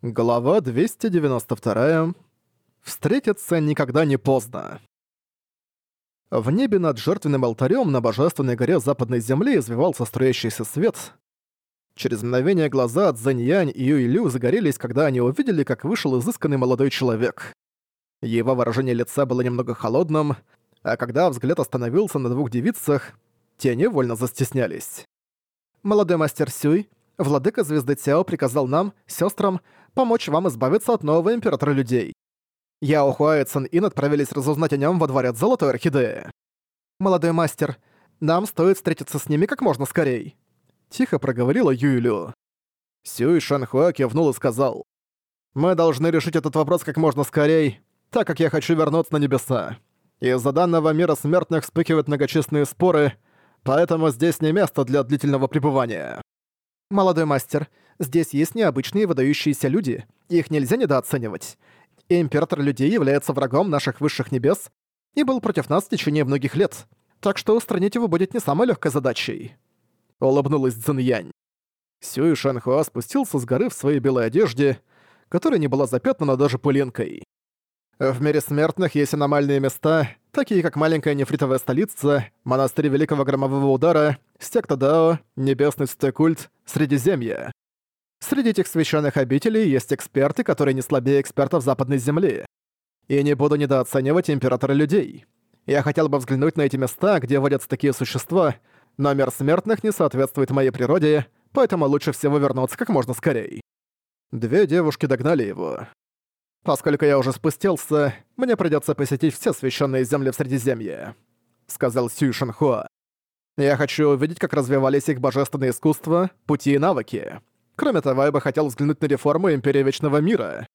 Глава 292. Встретиться никогда не поздно. В небе над жертвенным алтарем на божественной горе Западной Земли извивался струящийся свет. Через мгновение глаза от Заньянь и Юйлю загорелись, когда они увидели, как вышел изысканный молодой человек. Его выражение лица было немного холодным, а когда взгляд остановился на двух девицах, те невольно застеснялись. «Молодой мастер Сюй, владыка звезды Цяо приказал нам, сестрам, помочь вам избавиться от нового императора людей. Я, Хуа и Цин Ин отправились разузнать о нем во дворец Золотой Орхидеи. Молодой мастер, нам стоит встретиться с ними как можно скорей. Тихо проговорила Юйлю. Сюй Шанхуа кивнул и сказал. «Мы должны решить этот вопрос как можно скорей, так как я хочу вернуться на небеса. Из-за данного мира смертных вспыхивают многочисленные споры, поэтому здесь не место для длительного пребывания». «Молодой мастер, Здесь есть необычные выдающиеся люди, их нельзя недооценивать. Император людей является врагом наших высших небес и был против нас в течение многих лет, так что устранить его будет не самой легкой задачей. Улыбнулась Цзиньянь. Сюй Шанхуа спустился с горы в своей белой одежде, которая не была запятнана даже пылинкой. В мире смертных есть аномальные места, такие как маленькая нефритовая столица, монастырь Великого Громового Удара, секта Дао, Небесный Святой Культ, Средиземье. Среди этих священных обителей есть эксперты, которые не слабее экспертов Западной Земли. И не буду недооценивать императора людей. Я хотел бы взглянуть на эти места, где водятся такие существа, но мир смертных не соответствует моей природе, поэтому лучше всего вернуться как можно скорее. Две девушки догнали его. «Поскольку я уже спустился, мне придется посетить все священные земли в Средиземье», — сказал Сюй Шанхуа. «Я хочу увидеть, как развивались их божественные искусства, пути и навыки. Кроме того, я бы хотел взглянуть на реформу Империи Вечного Мира.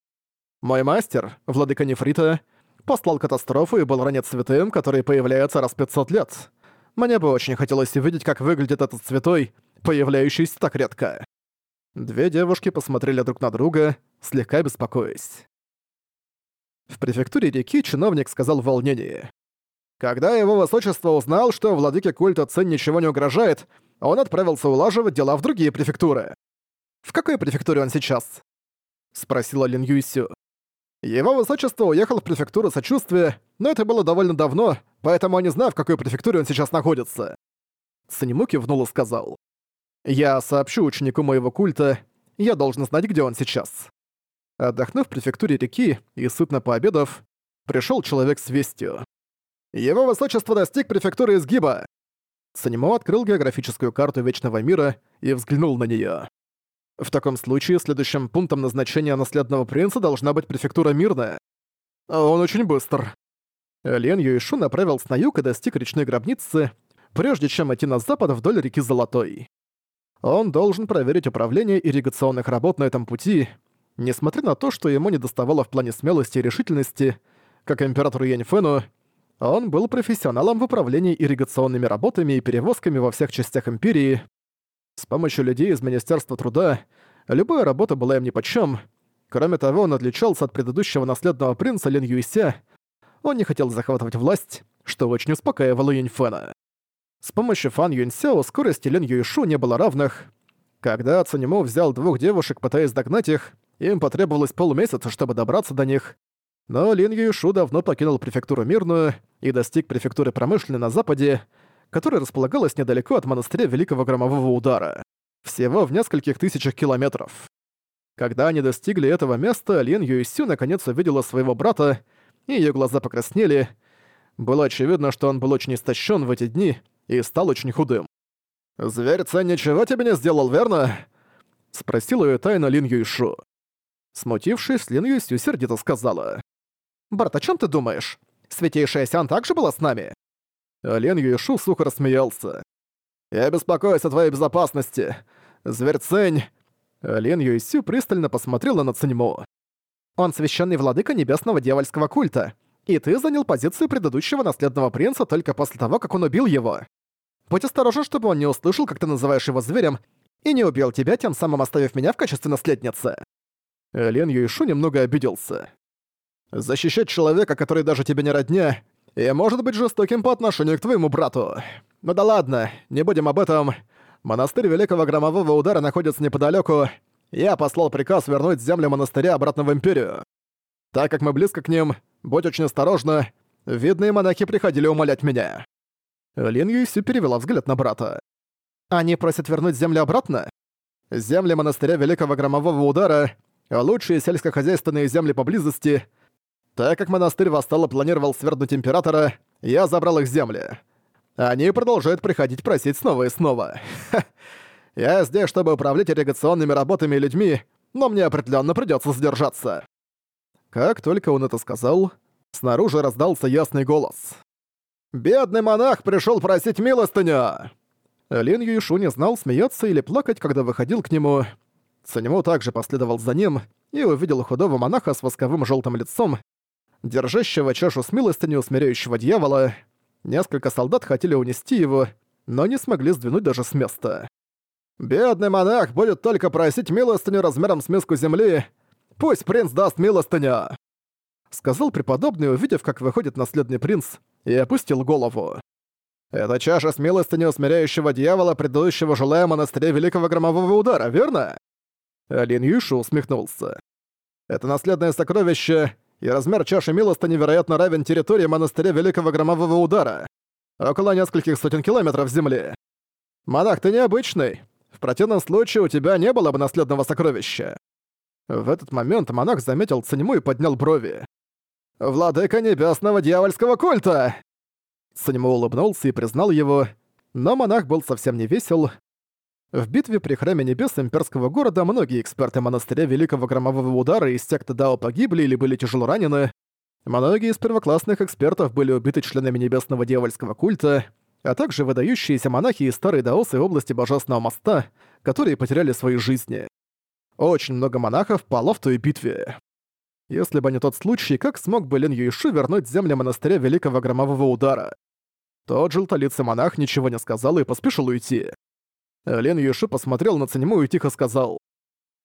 Мой мастер, владыка Нефрита, послал катастрофу и был ранен святым, который появляется раз в 500 лет. Мне бы очень хотелось увидеть, как выглядит этот святой, появляющийся так редко. Две девушки посмотрели друг на друга, слегка беспокоясь. В префектуре реки чиновник сказал в волнении. Когда его высочество узнал, что владыке культа Цин ничего не угрожает, он отправился улаживать дела в другие префектуры. В какой префектуре он сейчас?» — спросила Лин Юйсю. Его высочество уехал в префектуру сочувствия, но это было довольно давно, поэтому я не знаю, в какой префектуре он сейчас находится. Санему кивнул и сказал. «Я сообщу ученику моего культа, я должен знать, где он сейчас». Отдохнув в префектуре реки и сытно пообедав, пришел человек с вестью. «Его высочество достиг префектуры изгиба!» Санему открыл географическую карту Вечного Мира и взглянул на нее. В таком случае следующим пунктом назначения наследного принца должна быть префектура Мирная. Он очень быстр. Лен Юишу направился на юг и достиг речной гробницы, прежде чем идти на запад вдоль реки Золотой. Он должен проверить управление ирригационных работ на этом пути, несмотря на то, что ему не доставало в плане смелости и решительности, как императору Яньфену, он был профессионалом в управлении ирригационными работами и перевозками во всех частях Империи, с помощью людей из Министерства труда любая работа была им нипочём. Кроме того, он отличался от предыдущего наследного принца Лин Юйся. Он не хотел захватывать власть, что очень успокаивало Юньфена. С помощью Фан Юньсяо скорости Лин Юйшу не было равных. Когда Цанему взял двух девушек, пытаясь догнать их, им потребовалось полмесяца, чтобы добраться до них. Но Лин Юйшу давно покинул префектуру Мирную и достиг префектуры Промышленной на западе, которая располагалась недалеко от монастыря Великого Громового Удара. Всего в нескольких тысячах километров. Когда они достигли этого места, Лин Юйсю наконец увидела своего брата, и её глаза покраснели. Было очевидно, что он был очень истощен в эти дни и стал очень худым. «Зверь Цен ничего тебе не сделал, верно?» — спросила её тайно Лин Юйшу. Смутившись, Лин Юйсю сердито сказала. «Брат, о чём ты думаешь? Святейшая Сян также была с нами?» Лен Юишу сухо рассмеялся. «Я беспокоюсь о твоей безопасности. Зверь Цень...» Лен Юисю пристально посмотрела на Циньмо. «Он священный владыка небесного дьявольского культа, и ты занял позицию предыдущего наследного принца только после того, как он убил его. Будь осторожен, чтобы он не услышал, как ты называешь его зверем, и не убил тебя, тем самым оставив меня в качестве наследницы». Лен Юишу немного обиделся. «Защищать человека, который даже тебе не родня, и может быть жестоким по отношению к твоему брату. Ну да ладно, не будем об этом. Монастырь Великого Громового Удара находится неподалеку, я послал приказ вернуть земли монастыря обратно в Империю. Так как мы близко к ним, будь очень осторожна, видные монахи приходили умолять меня». Лин Юйсю перевела взгляд на брата. «Они просят вернуть земли обратно? Земли монастыря Великого Громового Удара, лучшие сельскохозяйственные земли поблизости. Так как монастырь восстал и планировал свергнуть Императора, я забрал их земли. Они продолжают приходить просить снова и снова. Я здесь, чтобы управлять ирригационными работами и людьми, но мне определенно придется сдержаться. Как только он это сказал, снаружи раздался ясный голос. «Бедный монах пришел просить милостыню!» Лин Юишу не знал, смеяться или плакать, когда выходил к нему. Санему также последовал за ним и увидел худого монаха с восковым желтым лицом, держащего чашу с милостынью усмиряющего дьявола. Несколько солдат хотели унести его, но не смогли сдвинуть даже с места. «Бедный монах будет только просить милостыню размером с миску земли. Пусть принц даст милостыню!» Сказал преподобный, увидев, как выходит наследный принц, и опустил голову. «Это чаша с милостыней усмиряющего дьявола, предыдущего жилая монастыря Великого Громового Удара, верно?» Лин Юшу усмехнулся. «Это наследное сокровище, и размер чаши милостыни невероятно равен территории монастыря Великого Громового Удара. Около нескольких сотен километров земли. Монах, ты необычный. В противном случае у тебя не было бы наследного сокровища». В этот момент монах заметил Циньму и поднял брови. «Владыка небесного дьявольского культа!» Циньму улыбнулся и признал его, но монах был совсем не весел. В битве при Храме Небес имперского города многие эксперты монастыря Великого Громового Удара из секты Дао погибли или были тяжело ранены. Многие из первоклассных экспертов были убиты членами Небесного Дьявольского культа, а также выдающиеся монахи из Старой Даосы области Божественного Моста, которые потеряли свои жизни. Очень много монахов пало в той битве. Если бы не тот случай, как смог бы Лен Юйши вернуть земли монастыря Великого Громового Удара? Тот желтолицый монах ничего не сказал и поспешил уйти. Лен Юши посмотрел на Циньму и тихо сказал.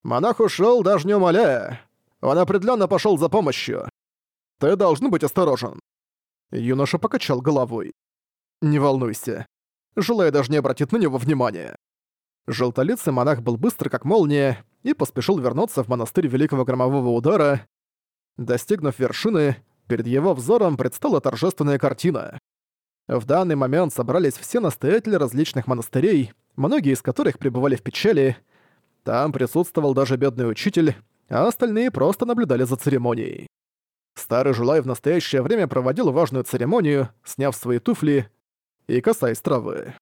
«Монах ушёл, даже не умоляя. Он определённо пошёл за помощью. Ты должен быть осторожен». Юноша покачал головой. «Не волнуйся. Желая даже не обратит на него внимания». Желтолицый монах был быстр, как молния, и поспешил вернуться в монастырь Великого Громового Удара. Достигнув вершины, перед его взором предстала торжественная картина. В данный момент собрались все настоятели различных монастырей, многие из которых пребывали в печали. Там присутствовал даже бедный учитель, а остальные просто наблюдали за церемонией. Старый Жулай в настоящее время проводил важную церемонию, сняв свои туфли и касаясь травы.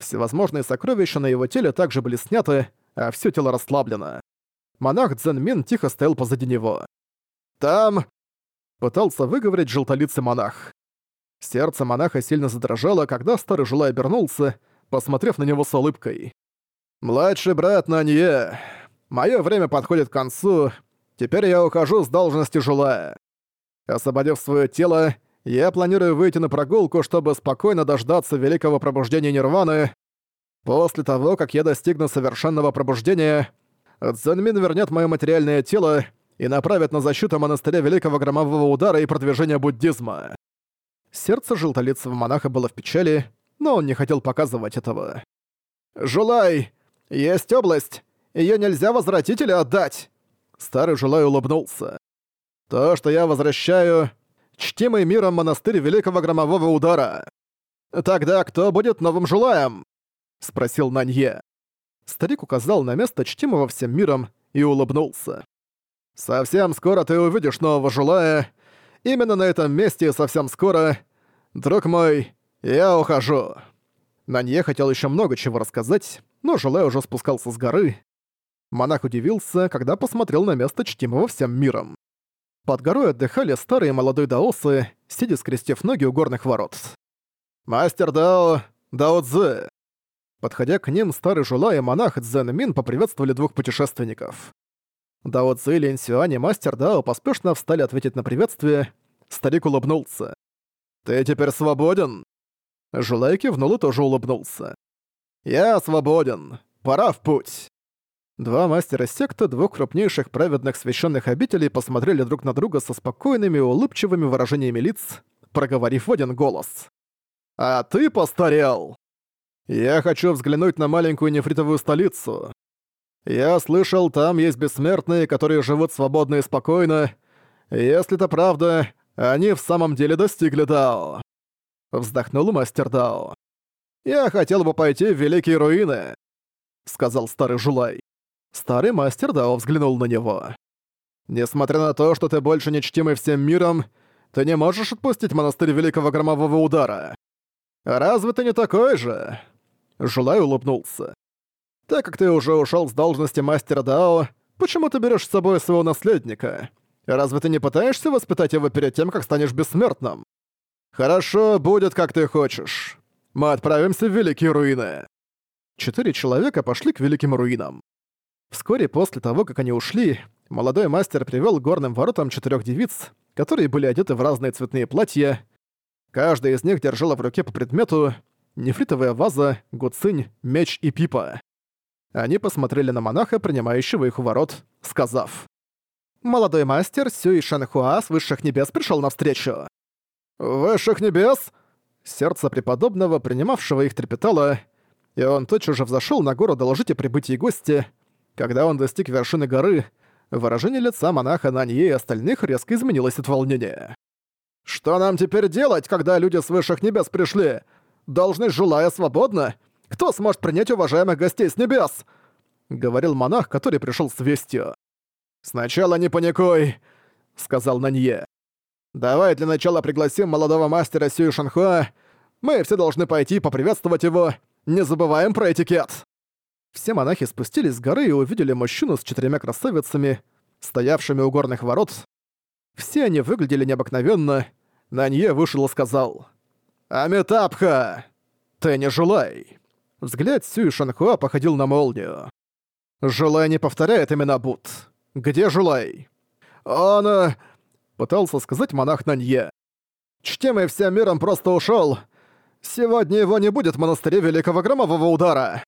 Всевозможные сокровища на его теле также были сняты, а все тело расслаблено. Монах Цзэн тихо стоял позади него. «Там...» — пытался выговорить желтолицый монах. Сердце монаха сильно задрожало, когда старый Жулай обернулся — посмотрев на него с улыбкой. «Младший брат Нанье, мое время подходит к концу, теперь я ухожу с должности Жулая. Освободив свое тело, я планирую выйти на прогулку, чтобы спокойно дождаться великого пробуждения Нирваны. После того, как я достигну совершенного пробуждения, Цзэнмин вернет мое материальное тело и направит на защиту монастыря Великого Громового Удара и продвижения буддизма. Сердце желтолицего монаха было в печали, но он не хотел показывать этого. «Жулай! Есть область! Её нельзя возвратить или отдать!» Старый Жулай улыбнулся. «То, что я возвращаю, чтимый миром монастырь Великого Громового Удара. Тогда кто будет новым Жулаем?» — спросил Нанье. Старик указал на место чтимого всем миром и улыбнулся. «Совсем скоро ты увидишь нового Жулая. Именно на этом месте совсем скоро. Друг мой, «Я ухожу». Нанье хотел еще много чего рассказать, но Жуле уже спускался с горы. Монах удивился, когда посмотрел на место чтимого всем миром. Под горой отдыхали старые молодые даосы, сидя скрестив ноги у горных ворот. «Мастер Дао, Дао Цзэ!» Подходя к ним, старый Жула и монах Цзэн Мин поприветствовали двух путешественников. Дао Цзэ, Лин Сюань и мастер Дао поспешно встали ответить на приветствие. Старик улыбнулся. «Ты теперь свободен?» Жулай кивнул и тоже улыбнулся. «Я свободен. Пора в путь». Два мастера секты двух крупнейших праведных священных обителей посмотрели друг на друга со спокойными улыбчивыми выражениями лиц, проговорив в один голос. «А ты постарел!» «Я хочу взглянуть на маленькую нефритовую столицу». Я слышал, там есть бессмертные, которые живут свободно и спокойно. Если это правда, они в самом деле достигли Дао. Вздохнул мастер Дао. Я хотел бы пойти в Великие Руины, сказал старый Жулай. Старый мастер Дао взглянул на него. Несмотря на то, что ты больше нечтимый всем миром, ты не можешь отпустить монастырь Великого Громового Удара. Разве ты не такой же? Жулай улыбнулся. Так как ты уже ушел с должности мастера Дао, почему ты берешь с собой своего наследника? Разве ты не пытаешься воспитать его перед тем, как станешь бессмертным? Хорошо, будет как ты хочешь. Мы отправимся в Великие Руины. Четыре человека пошли к Великим Руинам. Вскоре после того, как они ушли, молодой мастер привел к горным воротам четырех девиц, которые были одеты в разные цветные платья. Каждая из них держала в руке по предмету нефритовая ваза, гуцинь, меч и пипа. Они посмотрели на монаха, принимающего их у ворот, сказав. «Молодой мастер Сюй Шанхуа с высших небес пришел навстречу». «Высших небес?» Сердце преподобного, принимавшего их, трепетало, и он тотчас же взошел на гору доложить о прибытии гостя. Когда он достиг вершины горы, выражение лица монаха Нанье и остальных резко изменилось от волнения. «Что нам теперь делать, когда люди с высших небес пришли? Должность жилая свободна? Кто сможет принять уважаемых гостей с небес?» — говорил монах, который пришел с вестью. «Сначала не паникуй», — сказал Нанье. «Давай для начала пригласим молодого мастера Сюй Шанхуа. Мы все должны пойти поприветствовать его. Не забываем про этикет». Все монахи спустились с горы и увидели мужчину с четырьмя красавицами, стоявшими у горных ворот. Все они выглядели необыкновенно. Нанье вышел и сказал. «Амитабха! Ты не желай!» Взгляд Сюй Шанхуа походил на молнию. «Жулай не повторяет имена Бут. Где Жулай?» «Он...» пытался сказать монах Нанье. «Чтимый всем миром просто ушел. Сегодня его не будет в монастыре Великого Громового Удара!»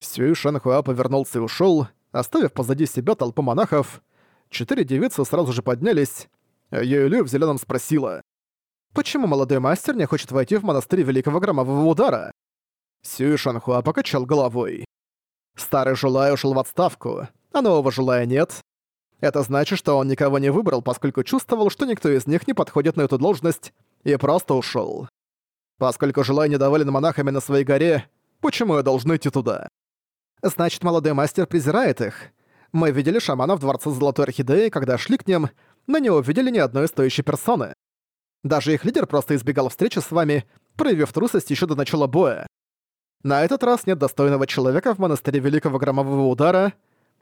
Сюй Шанхуа повернулся и ушел, оставив позади себя толпу монахов. Четыре девицы сразу же поднялись. Юэлю в зеленом спросила. «Почему молодой мастер не хочет войти в монастырь Великого Громового Удара?» Сюй Шанхуа покачал головой. Старый Жулай ушел в отставку, а нового Жулая нет. Это значит, что он никого не выбрал, поскольку чувствовал, что никто из них не подходит на эту должность, и просто ушел. Поскольку Жулай недоволен монахами на своей горе, почему я должен идти туда? Значит, молодой мастер презирает их. Мы видели шамана в Дворце Золотой Орхидеи, когда шли к ним, но не увидели ни одной стоящей персоны. Даже их лидер просто избегал встречи с вами, проявив трусость еще до начала боя. На этот раз нет достойного человека в монастыре Великого Громового Удара.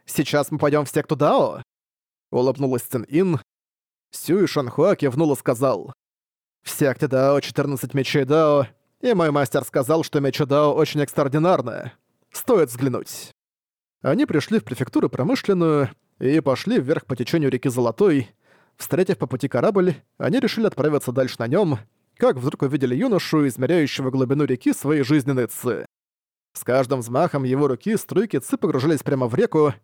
Сейчас мы пойдем в секту Дао?» Улыбнулась Цин Ин. Сюй Шанхуа кивнул и сказал. «В секте Дао 14 мечей Дао, и мой мастер сказал, что мечи Дао очень экстраординарны. Стоит взглянуть». Они пришли в префектуру промышленную и пошли вверх по течению реки Золотой. Встретив по пути корабль, они решили отправиться дальше на нем, как вдруг увидели юношу, измеряющего глубину реки своей жизненной ци. С каждым взмахом его руки струйки ци погружались прямо в реку,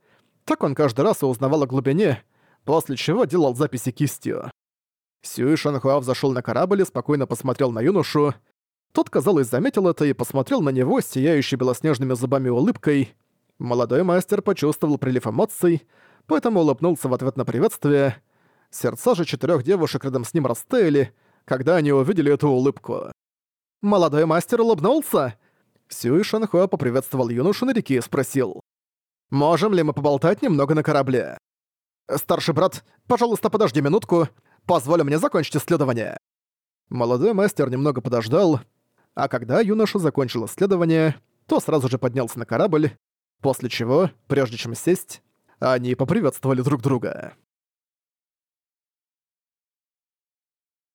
так он каждый раз узнавал о глубине, после чего делал записи кистью. Сюй Шанхуа взошел на корабль и спокойно посмотрел на юношу. Тот, казалось, заметил это и посмотрел на него, сияющий белоснежными зубами улыбкой. Молодой мастер почувствовал прилив эмоций, поэтому улыбнулся в ответ на приветствие. Сердца же четырех девушек рядом с ним растаяли, когда они увидели эту улыбку. «Молодой мастер улыбнулся?» Сюй Шанхуа поприветствовал юношу на реке и спросил. «Можем ли мы поболтать немного на корабле?» «Старший брат, пожалуйста, подожди минутку. Позволь мне закончить исследование». Молодой мастер немного подождал, а когда юноша закончил исследование, то сразу же поднялся на корабль, после чего, прежде чем сесть, они поприветствовали друг друга.